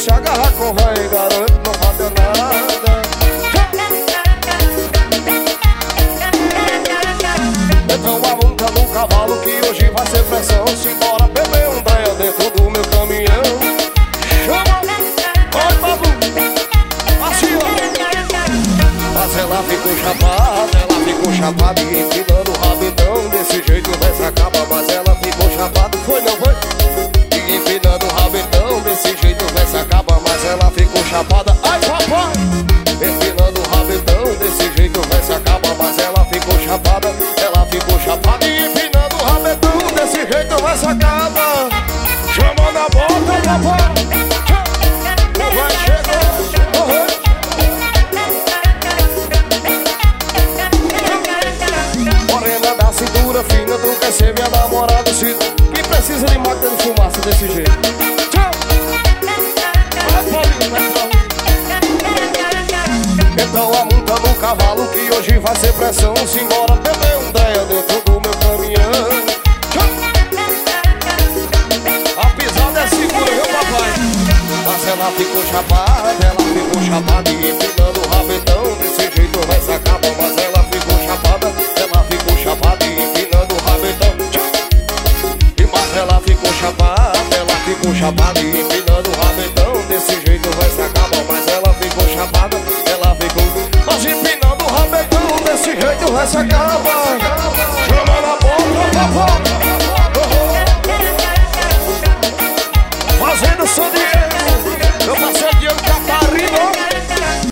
se agarrar com vai Garanto, não falta nada Então a monta no cavalo que hoje vai ser pressão Simbora beber um breia dentro do meu caminhão! Vai, Mas ela ficou chapada, ela ficou chapada E empinando o rabidão Desse chapada Ai, papai! Empinando o rabidão Desse jeito nessa acaba Mas ela ficou chapada Ela ficou chapada E empinando o rabidão Desse jeito nessa acaba Chamando a bota, papai! Vai chegar, morrer Morena da cintura fina, tu quer ser minha namorada se Que precisa de máquina de fumaça desse jeito cavalo que hoje vai ser pressão Simbora beber um ideia dentro do meu caminhão! A pisada é segura, meu papai Mas ela ficou chapada, ela ficou chapada E empinando o rabetão Desse jeito vai se acaba Mas ela ficou chapada, ela ficou chapada E empinando o rabetão! E mas ela ficou chapada, ela ficou chapada E empinando se acaba. Chama na porta, papai.